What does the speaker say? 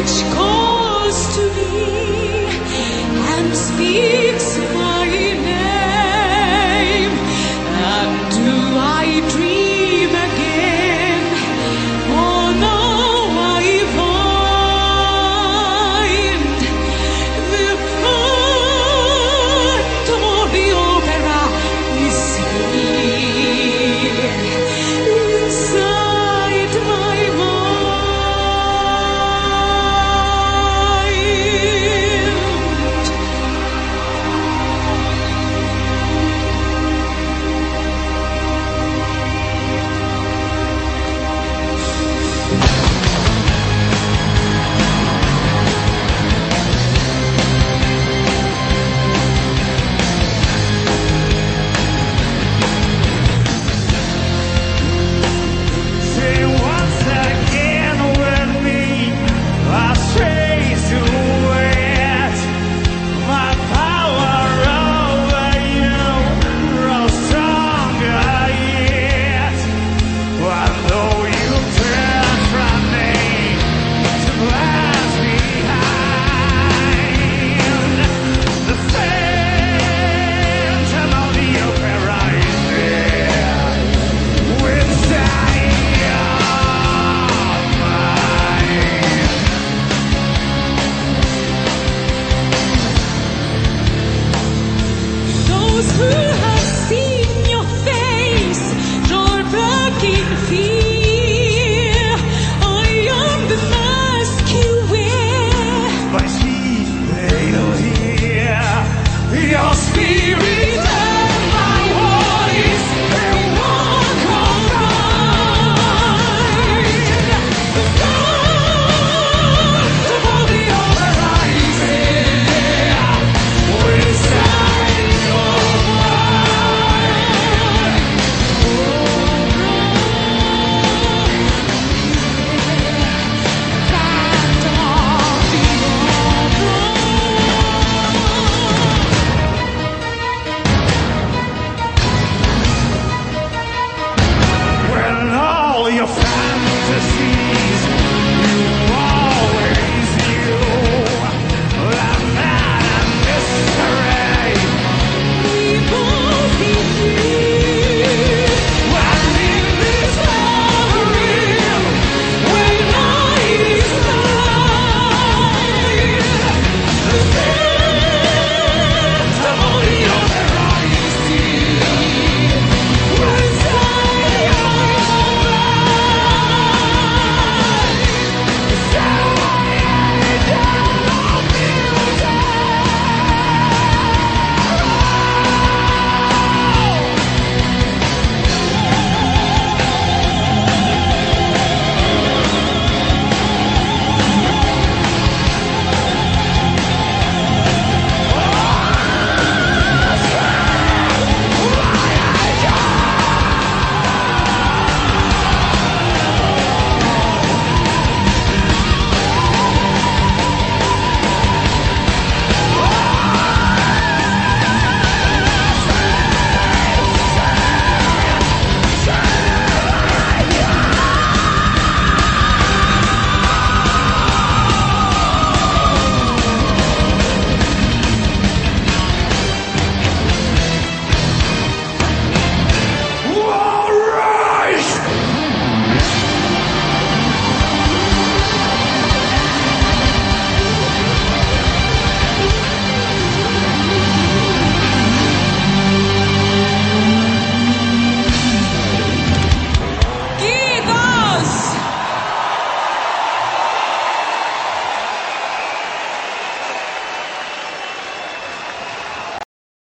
which calls